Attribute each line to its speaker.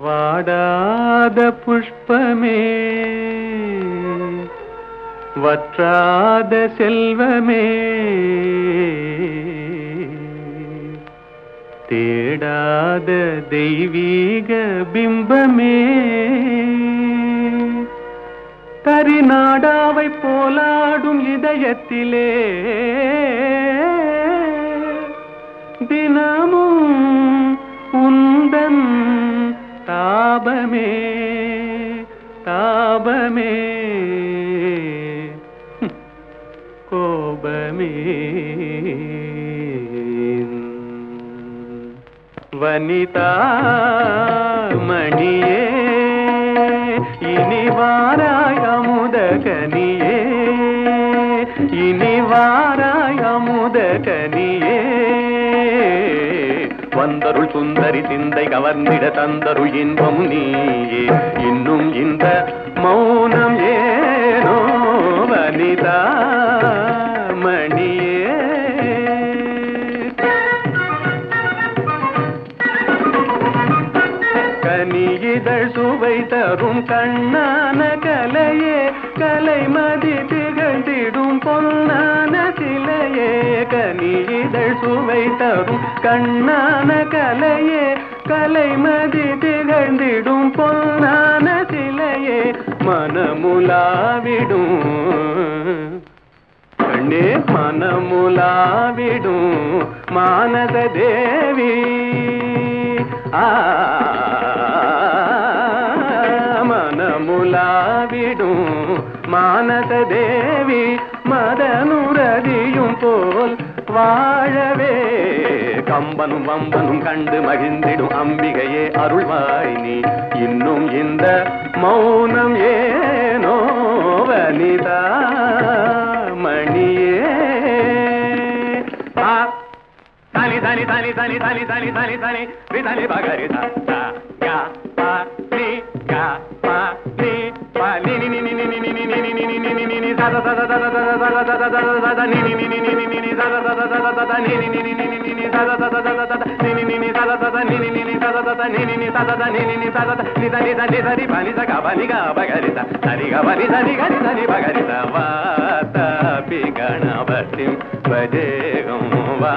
Speaker 1: வாடாத புஷ்பமே வற்றாத செல்வமே. தேடாத தெய்வீக பிம்பமே கரிநாடாவை போலாடும் இதயத்திலே. தினமும் உந்தன் తాపమే తాపమే కోపమే వనితా మణియే ఇని వారాయముదకని வந்தருள் சுந்தரி சிந்தை கவர்ந்திட தந்தருள் இன்பம் நீயே. இன்னும் இந்த மௌனம் ஏனோ வனிதா மணியே. கனியிதழ் சுவை தரும் கண்ணான கலையே கலைமதி திகழ்ந்திடும் பொன்னான கனியிதழ் சுவை தரும் கண்ணான கலையே கலைமதி திகழ்ந்திடும் பொன்னான சிலையே மனமுலாவிடும். கண்ணே மனமுலாவிடும் மானத தேவி. ஆ மனமுலாவிடும் மானத தேவி. போல் வாழவே. கம்பனும் வம்பனும் கண்டு மகிழ்ந்திடும் அம்பிகையே அருள்வாய் நீ. இன்னும் இந்த மௌனம் ஏனோ வனிதா மணியே ஆ தனி தனி தனி தனி தனி தனி தனி தனி ரி பகரி த த க ப ரி க ப గణపతి భజేగం వా